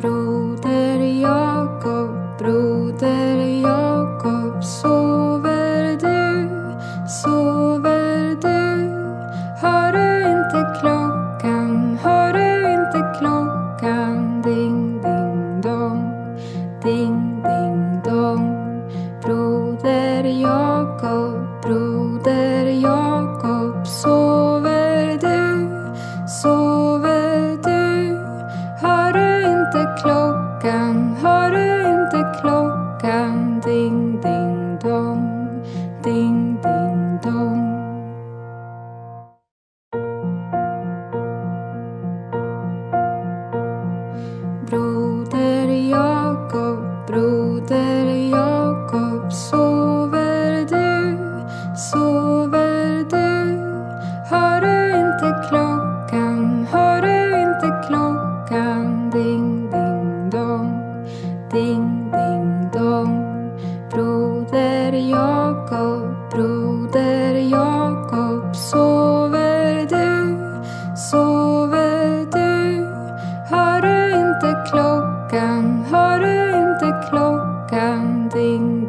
Broder Jakob, broder Jakob, sover du, sover du? Hör du inte klockan, hör du inte klockan? Ding, ding, dong, ding klockan? Ding, ding, dong, ding, ding, dong. Broder Jakob, broder Jakob, sover du, sover Jakob, broder Jakob, sover du, sover du? Hör du inte klockan, hör du inte klockan ding?